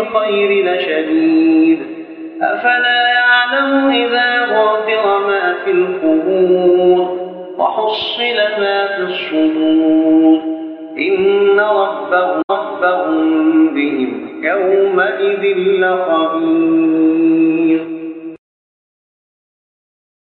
الخير لشديد. أفلا يعلم إذا غافر ما في القبور وحصل ما في الصدور. إن ربهم ربهم بهم يومئذ لخبير